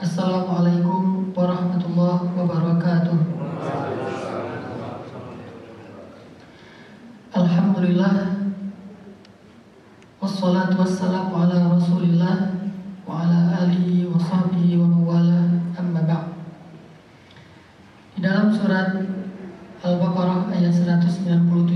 Assalamualaikum warahmatullahi wabarakatuh. Alhamdulillah. Wassalatu wassalamu ala rasulillah Wa ala alihi wa sahbihi wa mawala Amma ba' Di dalam surat Al-Baqarah ayat 197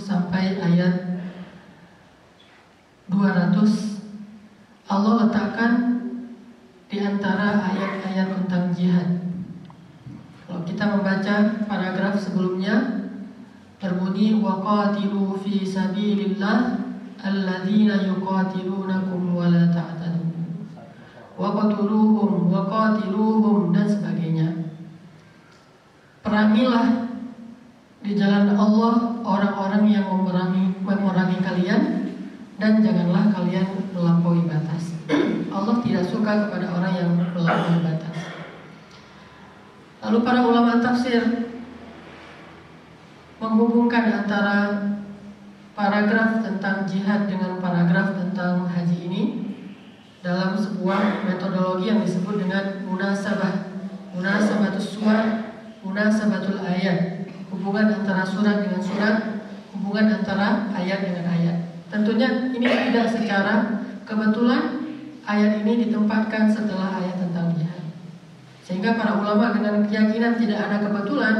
sampai ayat 200 Allah letakkan di antara ayat-ayat tentang jihad. Kalau kita membaca paragraf sebelumnya berbunyi waqatilu fi sabilillah alladzina yuqatilunakum wa la ta'tadu. Waqatuluhum waqatiluhum dan sebagainya. Perangilah di jalan Allah orang-orang yang memerangi memerangi kalian dan janganlah kalian melampaui batas. Allah tidak suka kepada orang yang melampaui batas. Lalu para ulama tafsir menghubungkan antara paragraf tentang jihad dengan paragraf tentang haji ini dalam sebuah metodologi yang disebut dengan munasabah, munasabatus suar, munasabatul ayat, hubungan antara surat dengan surat, hubungan antara ayat dengan ayat. Tentunya ini tidak secara kebetulan ayat ini ditempatkan setelah ayat tentang jihad. Sehingga para ulama dengan keyakinan tidak ada kebetulan,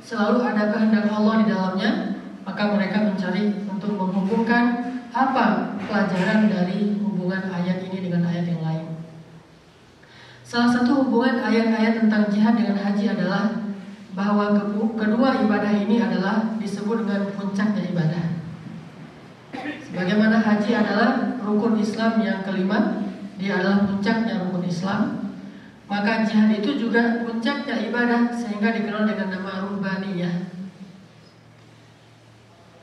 selalu ada kehendak Allah di dalamnya, maka mereka mencari untuk menghubungkan apa pelajaran dari hubungan ayat ini dengan ayat yang lain. Salah satu hubungan ayat-ayat tentang jihad dengan haji adalah bahwa kedua ibadah ini adalah disebut dengan puncaknya ibadah. Sebagaimana haji adalah rukun Islam yang kelima, dia adalah puncaknya rukun Islam. Maka jihad itu juga puncaknya ibadah sehingga dikenal dengan nama rubaniyah.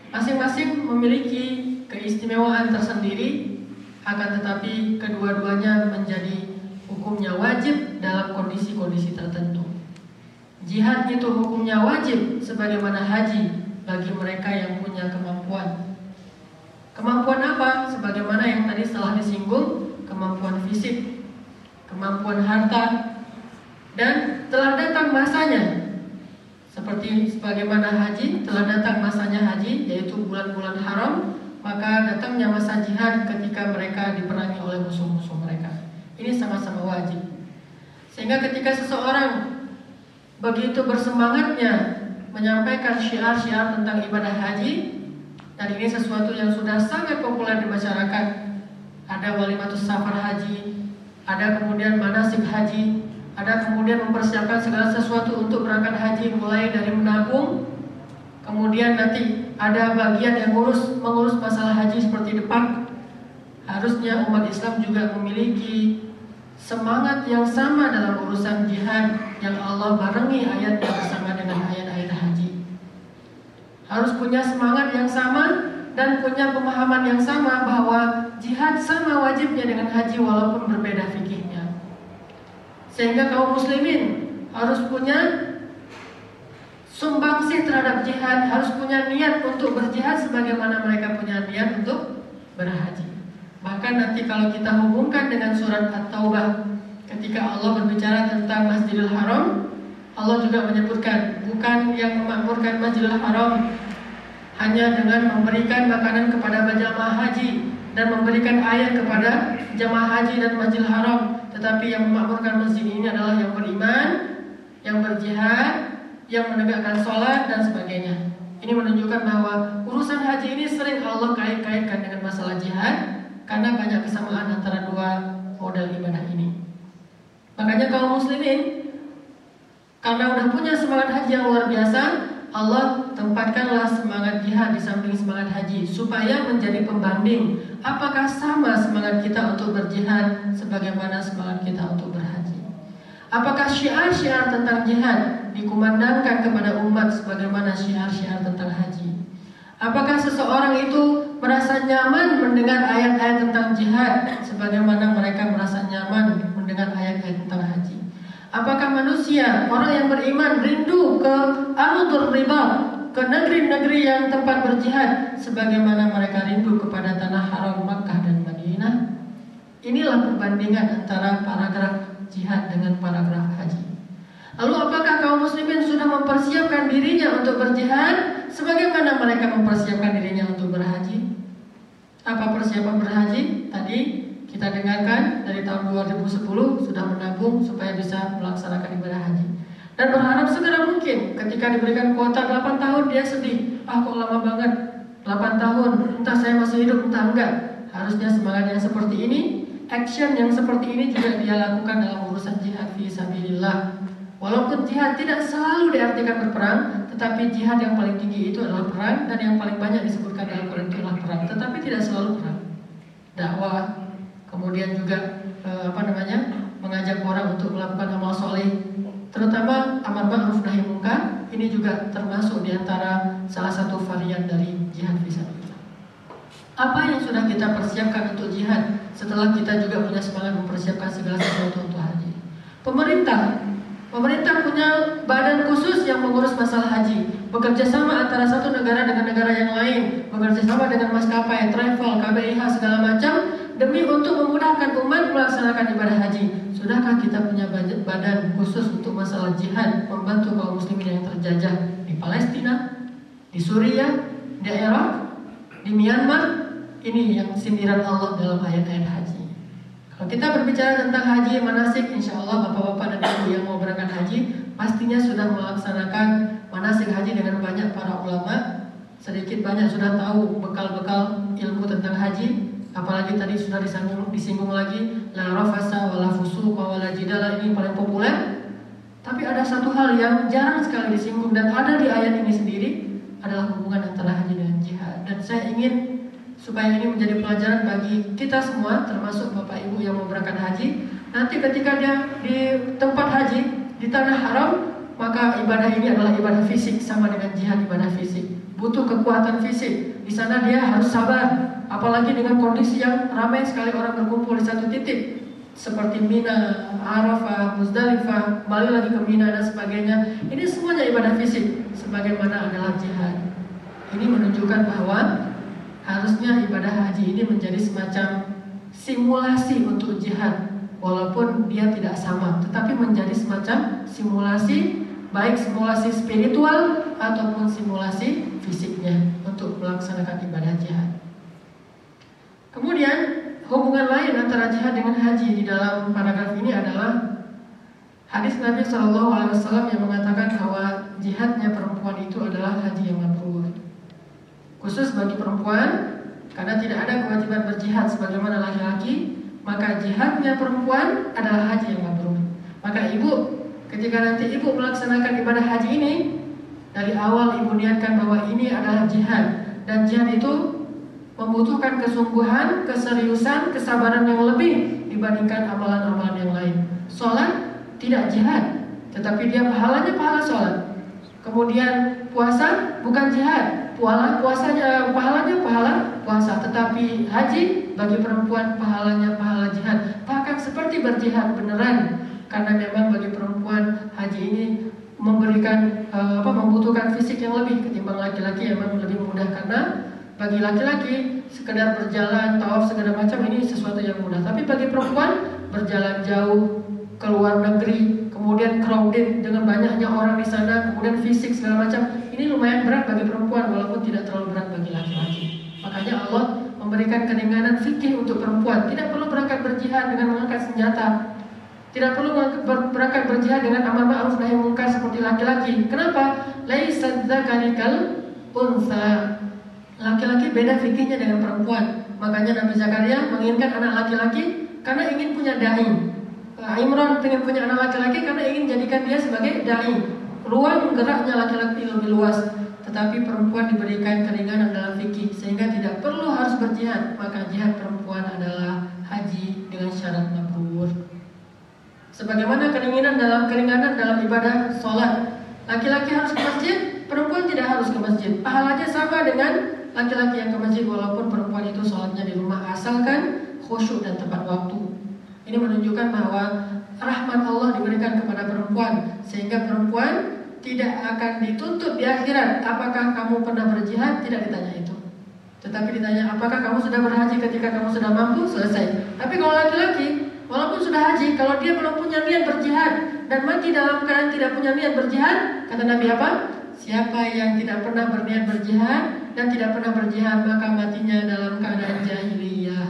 Masing-masing memiliki keistimewaan tersendiri, akan tetapi kedua-duanya menjadi hukumnya wajib dalam kondisi-kondisi tertentu. Jihad itu hukumnya wajib sebagaimana haji bagi mereka yang punya kemampuan. Kemampuan apa? Sebagaimana yang tadi telah disinggung, kemampuan fisik, kemampuan harta, dan telah datang masanya. Seperti sebagaimana haji, telah datang masanya haji, yaitu bulan-bulan haram, maka datangnya masa jihad ketika mereka diperangi oleh musuh-musuh mereka. Ini sama-sama wajib. Sehingga ketika seseorang begitu bersemangatnya menyampaikan syiar-syiar tentang ibadah haji, dan ini sesuatu yang sudah sangat populer di masyarakat. Ada walimatus safar haji, ada kemudian manasik haji, ada kemudian mempersiapkan segala sesuatu untuk berangkat haji mulai dari menabung, kemudian nanti ada bagian yang ngurus mengurus masalah haji seperti depan. Harusnya umat Islam juga memiliki semangat yang sama dalam urusan jihad yang Allah barengi ayat yang bersama dengan ayat-ayat haji. Harus punya semangat yang sama dan punya pemahaman yang sama bahwa jihad sama wajibnya dengan haji walaupun berbeda fikihnya. Sehingga kaum muslimin harus punya sumbangsih terhadap jihad, harus punya niat untuk berjihad sebagaimana mereka punya niat untuk berhaji. Bahkan nanti kalau kita hubungkan dengan surat At-Taubah ketika Allah berbicara tentang Masjidil Haram, Allah juga menyebutkan bukan yang memakmurkan Masjidil Haram hanya dengan memberikan makanan kepada jamaah haji dan memberikan air kepada jamaah haji dan Masjidil Haram, tetapi yang memakmurkan masjid ini adalah yang beriman, yang berjihad, yang menegakkan sholat dan sebagainya. Ini menunjukkan bahwa urusan haji ini sering Allah kait-kaitkan dengan masalah jihad karena banyak kesamaan antara dua model ibadah ini. Makanya kaum muslimin karena udah punya semangat haji yang luar biasa, Allah tempatkanlah semangat jihad di samping semangat haji supaya menjadi pembanding apakah sama semangat kita untuk berjihad sebagaimana semangat kita untuk berhaji. Apakah syiar-syiar tentang jihad dikumandangkan kepada umat sebagaimana syiar-syiar tentang haji? Apakah seseorang itu merasa nyaman mendengar ayat-ayat tentang jihad sebagaimana mereka merasa nyaman mendengar ayat-ayat tentang haji? Apakah manusia, orang yang beriman rindu ke Ardul Riba, ke negeri-negeri yang tempat berjihad sebagaimana mereka rindu kepada tanah haram Makkah dan Madinah? Inilah perbandingan antara paragraf jihad dengan paragraf haji. Lalu apakah kaum muslimin sudah mempersiapkan dirinya untuk berjihad sebagaimana mereka mempersiapkan dirinya untuk berhaji? Apa persiapan berhaji? Kita dengarkan dari tahun 2010 sudah menabung supaya bisa melaksanakan ibadah haji. Dan berharap segera mungkin ketika diberikan kuota 8 tahun dia sedih. Ah kok lama banget 8 tahun, entah saya masih hidup, entah enggak. Harusnya semangat yang seperti ini action yang seperti ini juga dia lakukan dalam urusan jihad fi sabilillah. Walaupun jihad tidak selalu diartikan berperang, tetapi jihad yang paling tinggi itu adalah perang dan yang paling banyak disebutkan dalam Quran itu adalah perang, tetapi tidak selalu perang. Dakwah, kemudian juga eh, apa namanya? mengajak orang untuk melakukan amal soleh, terutama amar ma'ruf nahi munkar, ini juga termasuk di antara salah satu varian dari jihad fisabilillah. Apa yang sudah kita persiapkan untuk jihad setelah kita juga punya semangat mempersiapkan segala sesuatu untuk haji? Pemerintah Pemerintah punya badan khusus yang mengurus masalah haji Bekerja sama antara satu negara dengan negara yang lain Bekerja sama dengan maskapai, travel, KBIH, segala macam Demi untuk memudahkan umat melaksanakan ibadah haji Sudahkah kita punya badan khusus untuk masalah jihad Membantu kaum muslimin yang terjajah Di Palestina, di Suriah, di Irak, di Myanmar ini yang sindiran Allah dalam ayat-ayat haji. Kalau kita berbicara tentang haji manasik, insya Allah bapak-bapak dan ibu yang mau berangkat haji pastinya sudah melaksanakan manasik haji dengan banyak para ulama. Sedikit banyak sudah tahu bekal-bekal ilmu tentang haji. Apalagi tadi sudah disinggung, disinggung lagi la rafasa wala fusuqa wala jidala ini paling populer. Tapi ada satu hal yang jarang sekali disinggung dan ada di ayat ini sendiri adalah hubungan antara haji dan jihad. Dan saya ingin supaya ini menjadi pelajaran bagi kita semua termasuk Bapak Ibu yang mau berangkat haji nanti ketika dia di tempat haji di tanah haram maka ibadah ini adalah ibadah fisik sama dengan jihad ibadah fisik butuh kekuatan fisik di sana dia harus sabar apalagi dengan kondisi yang ramai sekali orang berkumpul di satu titik seperti Mina, Arafah, Muzdalifah, balik lagi ke Mina dan sebagainya. Ini semuanya ibadah fisik sebagaimana adalah jihad. Ini menunjukkan bahwa harusnya ibadah haji ini menjadi semacam simulasi untuk jihad walaupun dia tidak sama tetapi menjadi semacam simulasi baik simulasi spiritual ataupun simulasi melaksanakan ibadah jihad. Kemudian hubungan lain antara jihad dengan haji di dalam paragraf ini adalah hadis Nabi Shallallahu Alaihi Wasallam yang mengatakan bahwa jihadnya perempuan itu adalah haji yang mabrur khusus bagi perempuan karena tidak ada kewajiban berjihad sebagaimana laki-laki maka jihadnya perempuan adalah haji yang mabrur maka ibu ketika nanti ibu melaksanakan ibadah haji ini dari awal ibu niatkan bahwa ini adalah jihad dan jihad itu membutuhkan kesungguhan, keseriusan, kesabaran yang lebih dibandingkan amalan-amalan yang lain. Sholat tidak jihad, tetapi dia pahalanya pahala sholat. Kemudian puasa bukan jihad, puasa puasanya pahalanya pahala puasa tetapi haji bagi perempuan pahalanya pahala jihad bahkan seperti berjihad beneran karena memang bagi perempuan haji ini memberikan uh, apa membutuhkan fisik yang lebih ketimbang laki-laki yang memang lebih mudah karena bagi laki-laki sekedar berjalan, tawaf segala macam ini sesuatu yang mudah. Tapi bagi perempuan berjalan jauh ke luar negeri, kemudian crowded dengan banyaknya orang di sana, kemudian fisik segala macam, ini lumayan berat bagi perempuan walaupun tidak terlalu berat bagi laki-laki. Makanya Allah memberikan keringanan fikih untuk perempuan. Tidak perlu berangkat berjihad dengan mengangkat senjata. Tidak perlu berangkat berjihad dengan amar ma'ruf nahi munkar seperti laki-laki. Kenapa? Laisa dzakalikal unsa. Laki-laki beda fikihnya dengan perempuan. Makanya Nabi Zakaria menginginkan anak laki-laki karena ingin punya dai. Imran ingin punya anak laki-laki karena ingin jadikan dia sebagai dai. Ruang geraknya laki-laki lebih luas. Tetapi perempuan diberikan keringanan dalam fikih sehingga tidak perlu harus berjihad. Maka jihad perempuan adalah haji dengan syarat mabrur. Sebagaimana keringanan dalam keringanan dalam ibadah sholat. Laki-laki harus ke masjid, perempuan tidak harus ke masjid. Pahalanya sama dengan laki-laki yang ke masjid walaupun perempuan itu sholatnya di rumah asalkan khusyuk dan tepat waktu. Ini menunjukkan bahwa rahmat Allah diberikan kepada perempuan sehingga perempuan tidak akan dituntut di akhirat apakah kamu pernah berjihad tidak ditanya itu. Tetapi ditanya apakah kamu sudah berhaji ketika kamu sudah mampu selesai. Tapi kalau laki-laki walaupun sudah haji kalau dia belum punya niat berjihad dan mati dalam keadaan tidak punya niat berjihad, kata Nabi apa? Siapa yang tidak pernah berniat berjihad dan tidak pernah berjihad maka matinya dalam keadaan jahiliyah.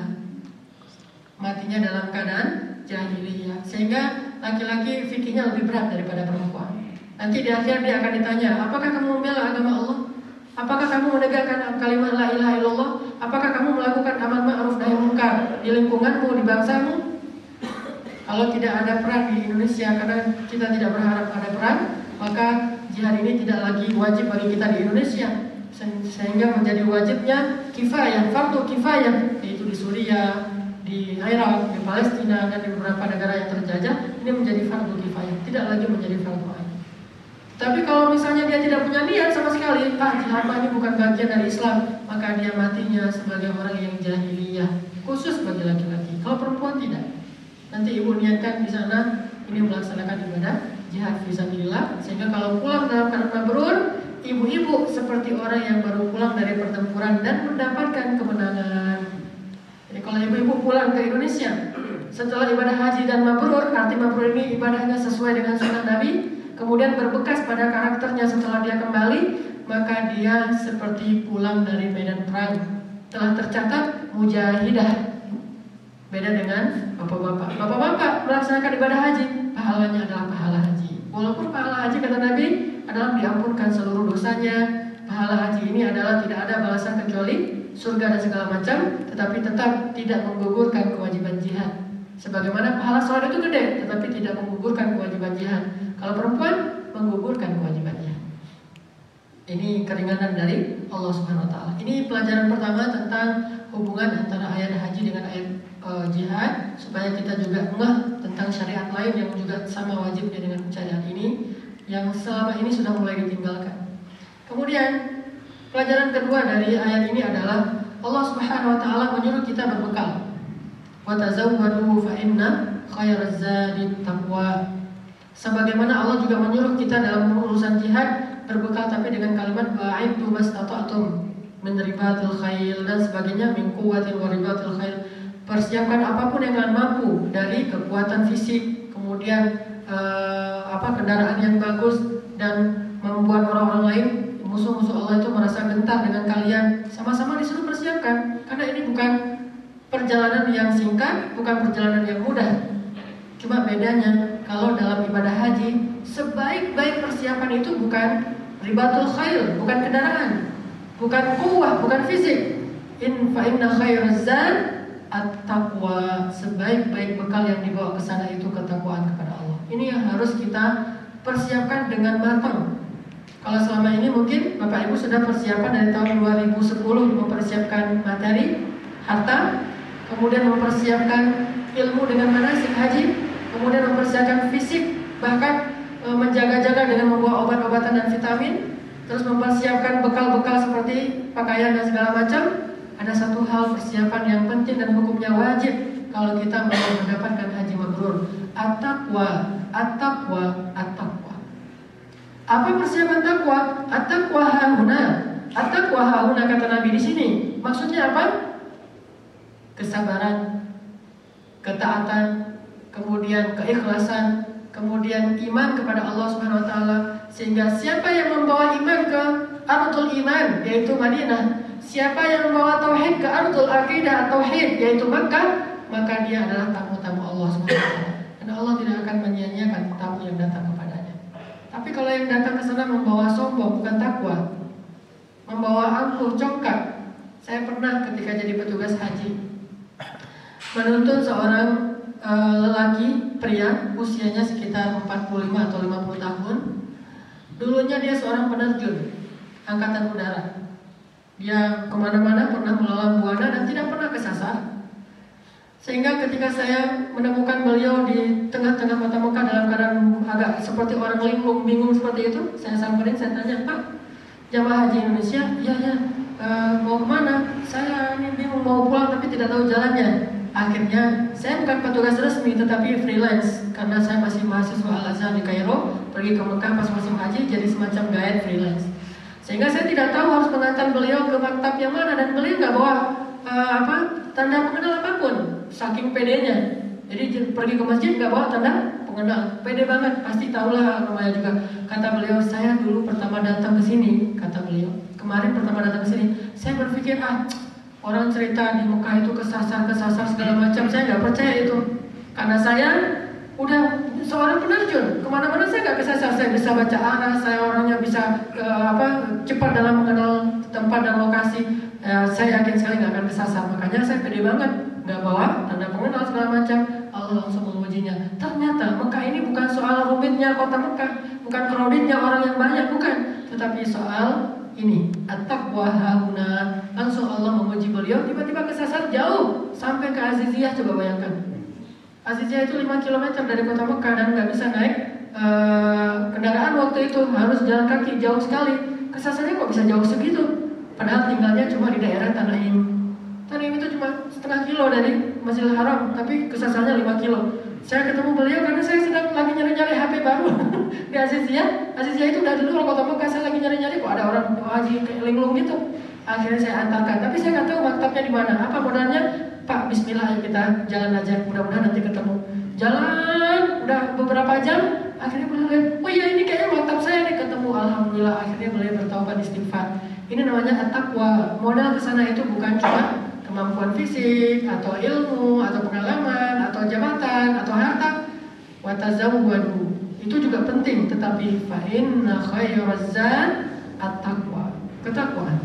Matinya dalam keadaan jahiliyah. Sehingga laki-laki fikirnya lebih berat daripada perempuan. Nanti di akhir dia akan ditanya, apakah kamu membela agama Allah? Apakah kamu menegakkan kalimat la ilaha illallah? Apakah kamu melakukan amar ma'ruf nahi munkar di lingkunganmu, di bangsamu? Kalau tidak ada perang di Indonesia karena kita tidak berharap ada perang, maka jihad ini tidak lagi wajib bagi kita di Indonesia sehingga menjadi wajibnya kifayah, fardu kifayah yaitu di Suriah, di Irak, di Palestina dan di beberapa negara yang terjajah ini menjadi fardu kifayah, tidak lagi menjadi fardu ain. Tapi kalau misalnya dia tidak punya niat sama sekali, ah jihad ini bukan bagian dari Islam, maka dia matinya sebagai orang yang jahiliyah, khusus bagi laki-laki. Kalau perempuan tidak. Nanti ibu niatkan di sana ini melaksanakan ibadah jihad fisabilillah sehingga kalau pulang dalam keadaan mabrur, ibu-ibu seperti orang yang baru pulang dari pertempuran dan mendapatkan kemenangan. Jadi kalau ibu-ibu pulang ke Indonesia setelah ibadah haji dan mabrur, arti mabrur ini ibadahnya sesuai dengan sunnah Nabi, kemudian berbekas pada karakternya setelah dia kembali, maka dia seperti pulang dari medan perang. Telah tercatat mujahidah Beda dengan bapak-bapak. Bapak-bapak melaksanakan ibadah haji, pahalanya adalah pahala haji. Walaupun pahala haji kata Nabi adalah diampunkan seluruh dosanya. Pahala haji ini adalah tidak ada balasan kecuali surga dan segala macam, tetapi tetap tidak menggugurkan kewajiban jihad. Sebagaimana pahala sholat itu gede, tetapi tidak menggugurkan kewajiban jihad. Kalau perempuan menggugurkan kewajiban jihad. Ini keringanan dari Allah Subhanahu wa taala. Ini pelajaran pertama tentang hubungan antara ayat haji dengan ayat uh, jihad supaya kita juga ngeh tentang syariat lain yang juga sama wajibnya dengan syariat ini yang selama ini sudah mulai ditinggalkan. Kemudian pelajaran kedua dari ayat ini adalah Allah Subhanahu wa taala menyuruh kita berbekal. Wa fa inna. Sebagaimana Allah juga menyuruh kita dalam urusan jihad berbekal tapi dengan kalimat wa'iddu mastata'tum min ribatil khail dan sebagainya min quwwatil wa ribatil khail persiapkan apa pun yang kalian mampu dari kekuatan fisik, kemudian uh, apa kendaraan yang bagus dan membuat orang-orang lain musuh-musuh Allah itu merasa gentar dengan kalian. Sama-sama disuruh persiapkan karena ini bukan perjalanan yang singkat, bukan perjalanan yang mudah. Cuma bedanya kalau dalam ibadah haji sebaik-baik persiapan itu bukan ribatul khail, bukan kendaraan, bukan kuah, bukan fisik. In fa inna at-taqwa sebaik-baik bekal yang dibawa ke sana itu ketakwaan kepada Allah. Ini yang harus kita persiapkan dengan matang. Kalau selama ini mungkin Bapak Ibu sudah persiapan dari tahun 2010 mempersiapkan materi, harta, kemudian mempersiapkan ilmu dengan manasik haji, kemudian mempersiapkan fisik, bahkan e, menjaga-jaga dengan membawa obat-obatan dan vitamin, terus mempersiapkan bekal-bekal seperti pakaian dan segala macam, ada satu hal persiapan yang penting dan hukumnya wajib kalau kita mau mendapatkan haji mabrur. At-taqwa, at-taqwa, at-taqwa. Apa persiapan takwa? At-taqwa hauna. At-taqwa hauna kata Nabi di sini. Maksudnya apa? kesabaran, ketaatan, kemudian keikhlasan, kemudian iman kepada Allah Subhanahu wa taala sehingga siapa yang membawa iman ke Ardul Iman yaitu Madinah, siapa yang membawa tauhid ke Ardul Aqidah tauhid yaitu Makkah, maka dia adalah tamu-tamu Allah taala. Dan Allah tidak akan menyia-nyiakan tamu yang datang kepadanya. Tapi kalau yang datang ke sana membawa sombong bukan takwa, membawa angkuh congkak. Saya pernah ketika jadi petugas haji menuntun seorang uh, lelaki pria usianya sekitar 45 atau 50 tahun. Dulunya dia seorang penerjun angkatan udara. Dia ke mana-mana pernah melalang buana dan tidak pernah kesasar. Sehingga ketika saya menemukan beliau di tengah-tengah kota Mekah dalam keadaan agak seperti orang linglung, bingung seperti itu, saya samperin, saya tanya, Pak, jamaah haji Indonesia, iya ya, uh, mau ke mana? Saya ini bingung mau pulang tapi tidak tahu jalannya. Akhirnya saya bukan petugas resmi tetapi freelance karena saya masih mahasiswa Al Azhar di Kairo, pergi ke Mekah pas musim haji jadi semacam guide freelance. Sehingga saya tidak tahu harus mengantar beliau ke maktab yang mana dan beliau nggak bawa uh, apa tanda pengenal apa pun, saking pedenya. Jadi pergi ke masjid nggak bawa tanda pengenal, pede banget, pasti tahulah namanya juga. Kata beliau, saya dulu pertama datang ke sini, kata beliau. Kemarin pertama datang ke sini, saya berpikir ah Orang cerita di Mekah itu kesasar-kesasar segala macam, saya nggak percaya itu. Karena saya udah seorang penerjun, ke mana-mana saya nggak kesasar, saya bisa baca arah, saya orangnya bisa uh, apa cepat dalam mengenal tempat dan lokasi. Uh, saya yakin sekali nggak akan kesasar, makanya saya pede banget, nggak bawa tanda pengenal segala macam. Allah langsung mengujinya. Ternyata Mekah ini bukan soal rumitnya kota Mekah, bukan kreditnya orang yang banyak, bukan, tetapi soal ini. At-taqwa hauna. Langsung Allah memuji beliau. Tiba-tiba kesasar jauh. Sampai ke Aziziyah coba bayangkan Aziziyah itu 5 km dari kota Mekah dan nggak bisa naik uh, kendaraan waktu itu harus jalan kaki jauh sekali. Kesasarnya kok bisa jauh segitu? Padahal tinggalnya cuma di daerah Tanaim Tanaim itu cuma setengah kilo dari Masjidil Haram tapi kesasarnya 5 kilo. Saya ketemu beliau karena saya sedang lagi nyari-nyari HP baru. Di Azizia. Azizia itu udah dulu kota Mekah saya lagi nyari-nyari kok ada orang haji linglung gitu. Akhirnya saya antarkan, tapi saya nggak tahu maktabnya di mana. Apa modalnya? Pak, Bismillah ya kita jalan aja. Mudah-mudahan nanti ketemu. Jalan, udah beberapa jam. Akhirnya beliau lihat, oh iya ini kayaknya maktab saya nih ketemu. Alhamdulillah. Akhirnya beliau bertaubat istighfar. Ini namanya at-taqwa. Modal ke sana itu bukan cuma kemampuan fisik atau ilmu atau pengalaman atau jabatan atau harta watazawwadu itu juga penting tetapi fa inna khairazan at-taqwa ketakwaan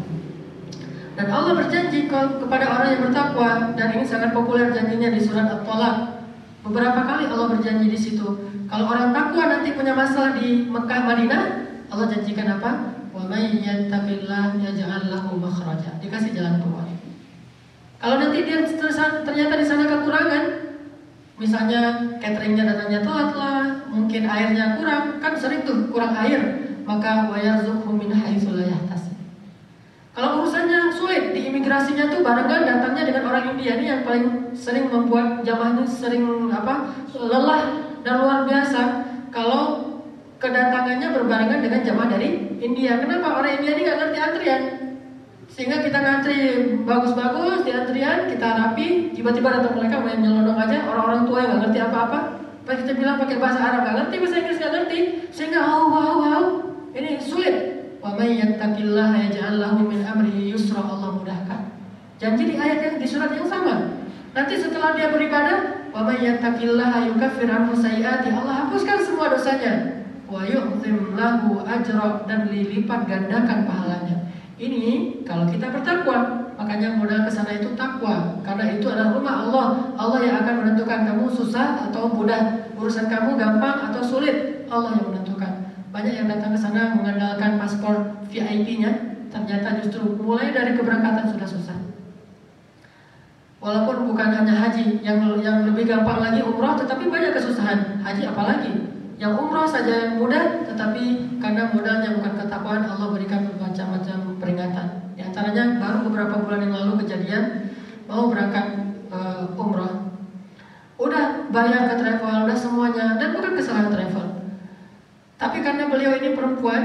dan Allah berjanji kepada orang yang bertakwa dan ini sangat populer janjinya di surat At-Talaq. Beberapa kali Allah berjanji di situ. Kalau orang takwa nanti punya masalah di Mekah Madinah Allah janjikan apa? Wa may yattaqillah yaj'al lahu makhraja. Dikasih jalan keluar. Kalau nanti dia ternyata di sana kekurangan, misalnya cateringnya datangnya telat lah, mungkin airnya kurang, kan sering tuh kurang air, maka wayarzuqhu min haitsu Kalau urusannya sulit di imigrasinya tuh barengan datangnya dengan orang India ini yang paling sering membuat jamaahnya sering apa lelah dan luar biasa. Kalau kedatangannya berbarengan dengan jamaah dari India. Kenapa orang India ini nggak ngerti antrian? Sehingga kita ngantri bagus-bagus di antrian, kita rapi, tiba-tiba datang mereka main nyelonong aja, orang-orang tua yang nggak ngerti apa-apa. Pas kita bilang pakai bahasa Arab nggak ngerti, bahasa Inggris nggak ngerti, sehingga wow wow wow, ini sulit. Wa may yattaqillaha yaj'al lahu min amrihi yusra Allah mudahkan. Janji di ayat yang di surat yang sama. Nanti setelah dia beribadah, wa may yattaqillaha yukaffir anhu sayyiati. Allah hapuskan semua dosanya. Wa yu'zim lahu ajra dan dilipat gandakan pahalanya. Ini kalau kita bertakwa, makanya modal ke sana itu takwa. Karena itu adalah rumah Allah. Allah yang akan menentukan kamu susah atau mudah, urusan kamu gampang atau sulit. Allah yang menentukan. Banyak yang datang ke sana mengandalkan paspor VIP-nya, ternyata justru mulai dari keberangkatan sudah susah. Walaupun bukan hanya haji yang yang lebih gampang lagi umroh, tetapi banyak kesusahan. Haji apalagi? Yang umroh saja yang mudah, tetapi karena modalnya bukan ketakwaan, Allah berikan bermacam-macam peringatan. Di antaranya baru beberapa bulan yang lalu kejadian mau berangkat uh, umroh. Udah bayar ke travel, udah semuanya, dan bukan kesalahan travel. Tapi karena beliau ini perempuan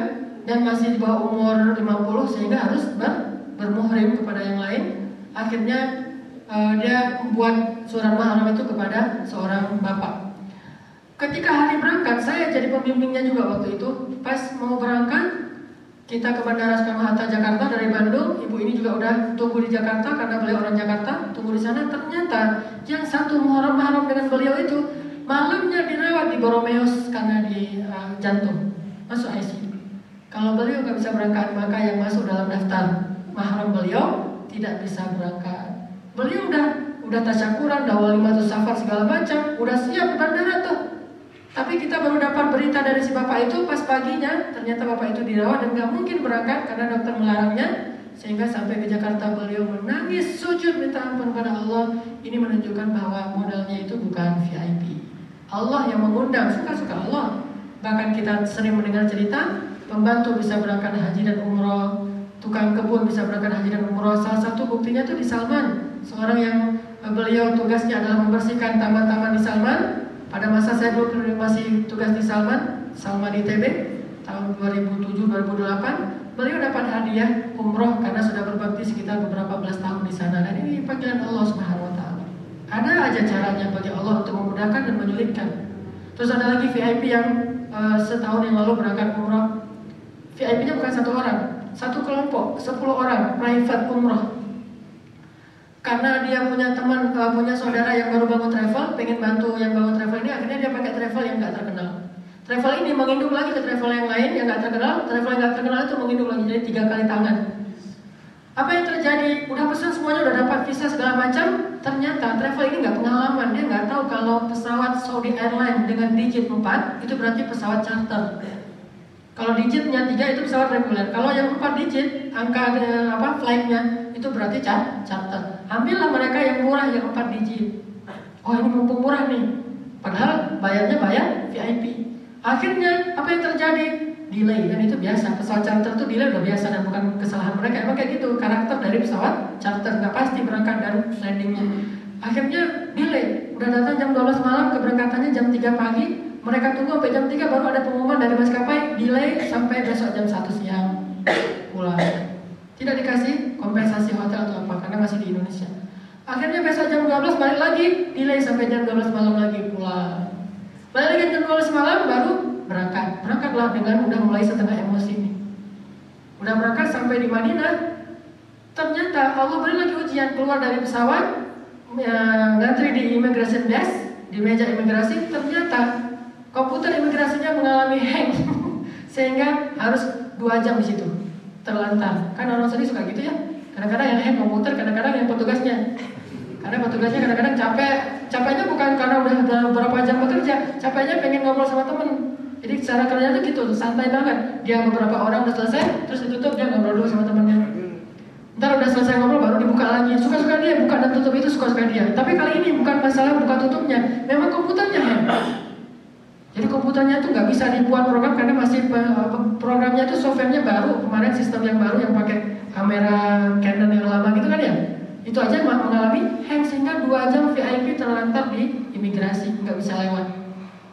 dan masih di bawah umur 50 sehingga harus ber, bermuhrim kepada yang lain, akhirnya uh, dia membuat surat mahram itu kepada seorang bapak. Ketika hari berangkat, saya jadi pembimbingnya juga waktu itu. Pas mau berangkat, kita ke Bandara Soekarno-Hatta Jakarta dari Bandung. Ibu ini juga udah tunggu di Jakarta karena beliau orang Jakarta. Tunggu di sana. Ternyata yang satu muharam mahram dengan beliau itu malamnya dirawat di Boromeus karena di uh, jantung masuk ICU. Kalau beliau nggak bisa berangkat, maka yang masuk dalam daftar mahram beliau tidak bisa berangkat. Beliau udah udah tasyakuran, udah wali safar segala macam, udah siap bandara tuh. Tapi kita baru dapat berita dari si bapak itu pas paginya, ternyata bapak itu dirawat dan nggak mungkin berangkat karena dokter melarangnya. Sehingga sampai ke Jakarta beliau menangis sujud minta ampun pada Allah. Ini menunjukkan bahwa modalnya itu bukan VIP. Allah yang mengundang, suka-suka Allah. Bahkan kita sering mendengar cerita, pembantu bisa berangkat haji dan umroh, tukang kebun bisa berangkat haji dan umroh. Salah satu buktinya itu di Salman, seorang yang beliau tugasnya adalah membersihkan taman-taman di Salman pada masa saya dulu masih tugas di Salman, Salman ITB tahun 2007-2008, beliau dapat hadiah umroh karena sudah berbakti sekitar beberapa belas tahun di sana dan ini panggilan Allah Subhanahu. Ada aja caranya bagi Allah untuk memudahkan dan menyulitkan. Terus ada lagi VIP yang uh, setahun yang lalu berangkat umroh. VIP-nya bukan satu orang, satu kelompok, sepuluh orang private umroh karena dia punya teman uh, punya saudara yang baru bangun travel pengen bantu yang bangun travel ini akhirnya dia pakai travel yang nggak terkenal travel ini menginduk lagi ke travel yang lain yang nggak terkenal travel yang nggak terkenal itu menginduk lagi jadi tiga kali tangan apa yang terjadi udah pesan semuanya udah dapat visa segala macam ternyata travel ini nggak pengalaman dia nggak tahu kalau pesawat Saudi Airlines dengan digit 4 itu berarti pesawat charter kalau digitnya tiga itu pesawat reguler. Kalau yang empat digit angka apa flightnya itu berarti charter. Ambillah mereka yang murah yang empat digit. Oh ini mumpung murah nih. Padahal bayarnya bayar VIP. Akhirnya apa yang terjadi? Delay dan itu biasa. Pesawat charter itu delay udah biasa dan bukan kesalahan mereka. Emang kayak gitu karakter dari pesawat charter nggak pasti berangkat dan landingnya. Akhirnya delay. Udah datang jam 12 malam keberangkatannya jam 3 pagi mereka tunggu sampai jam 3 baru ada pengumuman dari maskapai delay sampai besok jam 1 siang pulang. Tidak dikasih kompensasi hotel atau apa karena masih di Indonesia. Akhirnya besok jam 12 balik lagi, delay sampai jam 12 malam lagi pulang. Balik lagi jam 12 malam baru berangkat. Berangkatlah dengan udah mulai setengah emosi nih. Udah berangkat sampai di Madinah. Ternyata Allah beri lagi ujian keluar dari pesawat, ya, ngantri di immigration desk, di meja imigrasi, ternyata komputer imigrasinya mengalami hang sehingga harus dua jam di situ terlantar kan orang sendiri suka gitu ya kadang-kadang yang hang komputer kadang-kadang yang petugasnya karena petugasnya kadang-kadang capek capeknya bukan karena udah beberapa jam bekerja capeknya pengen ngobrol sama temen jadi cara kerja itu gitu santai banget dia beberapa orang udah selesai terus ditutup dia ngobrol dulu sama temennya ntar udah selesai ngobrol baru dibuka lagi suka-suka dia buka dan tutup itu suka-suka dia tapi kali ini bukan masalah buka tutupnya memang komputernya hang jadi komputernya itu nggak bisa dibuat program karena masih programnya itu softwarenya baru. Kemarin sistem yang baru yang pakai kamera Canon yang lama gitu kan ya. Itu aja mengalami hang sehingga dua jam VIP terlantar di imigrasi nggak bisa lewat.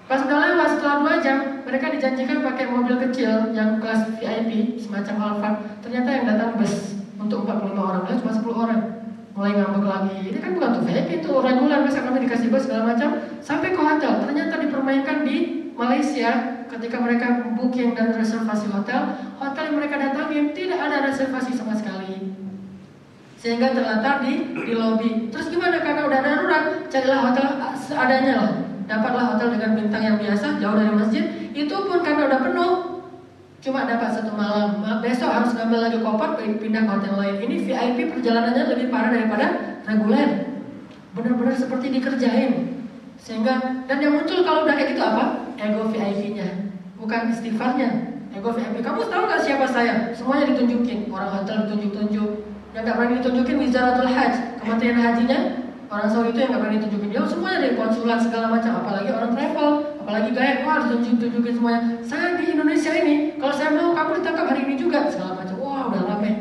Pas udah lewat setelah dua jam, mereka dijanjikan pakai mobil kecil yang kelas VIP semacam Alphard. Ternyata yang datang bus untuk 45 orang, cuma 10 orang. Mulai ngambek lagi ini kan bukan tuh VIP itu reguler masa kami dikasih bus segala macam. Sampai ke hotel ternyata dipermainkan di Malaysia. Ketika mereka booking dan reservasi hotel hotel yang mereka datangi tidak ada reservasi sama sekali. Sehingga terlantar di di lobi terus gimana karena udah darurat carilah hotel seadanya lah dapatlah hotel dengan bintang yang biasa jauh dari masjid itu pun karena udah penuh. Cuma dapat satu malam. Besok harus ngambil lagi koper pindah ke hotel lain. Ini VIP perjalanannya lebih parah daripada reguler. Benar-benar seperti dikerjain. Sehingga dan yang muncul kalau udah kayak gitu apa? Ego VIP-nya bukan istighfarnya. Ego VIP kamu tahu nggak siapa saya? Semuanya ditunjukin. Orang hotel ditunjuk-tunjuk. Yang nggak berani ditunjukin wizaratul hajj. Kementerian hajinya orang Saudi itu yang nggak berani ditunjukin dia semuanya dari konsulat segala macam apalagi orang travel apalagi gaya wah harus tunjuk tunjukin semuanya. Saya di Indonesia ini kalau saya mau kamu ditangkap hari ini juga segala macam. Wah udah rame.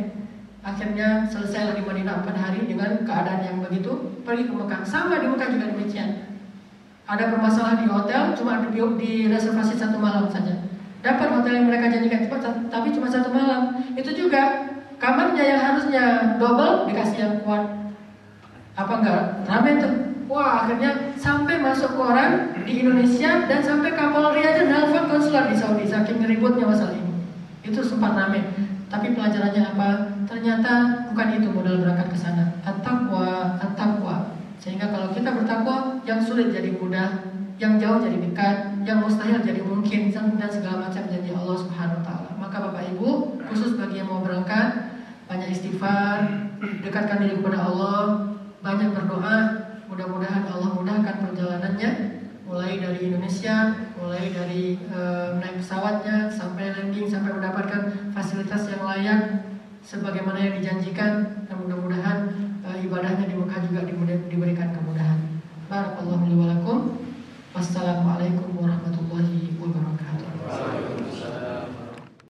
Akhirnya selesai lagi Madinah 4 hari dengan keadaan yang begitu pergi ke Mekah. Sama di Mekah juga demikian. Ada permasalahan di hotel cuma di, di reservasi satu malam saja. Dapat hotel yang mereka janjikan cepat tapi cuma satu malam. Itu juga kamarnya yang harusnya double dikasih yang kuat Apa enggak rame tuh? Wah akhirnya sampai masuk koran di Indonesia dan sampai Kapolri aja nelfon konsulat di Saudi saking ributnya masalah ini. Itu sempat rame. Tapi pelajarannya apa? Ternyata bukan itu modal berangkat ke sana. At-taqwa, at-taqwa. Sehingga kalau kita bertakwa, yang sulit jadi mudah, yang jauh jadi dekat, yang mustahil jadi mungkin dan segala macam jadi Allah Subhanahu wa taala. Maka Bapak Ibu, khusus bagi yang mau berangkat, banyak istighfar, dekatkan diri kepada Allah, banyak berdoa, mudah-mudahan Allah mudahkan perjalanannya mulai dari Indonesia, mulai dari e, naik pesawatnya sampai landing sampai mendapatkan fasilitas yang layak sebagaimana yang dijanjikan dan mudah-mudahan e, ibadahnya di Mekah juga diberikan kemudahan. Barakallahu li wa Wassalamualaikum warahmatullahi wabarakatuh.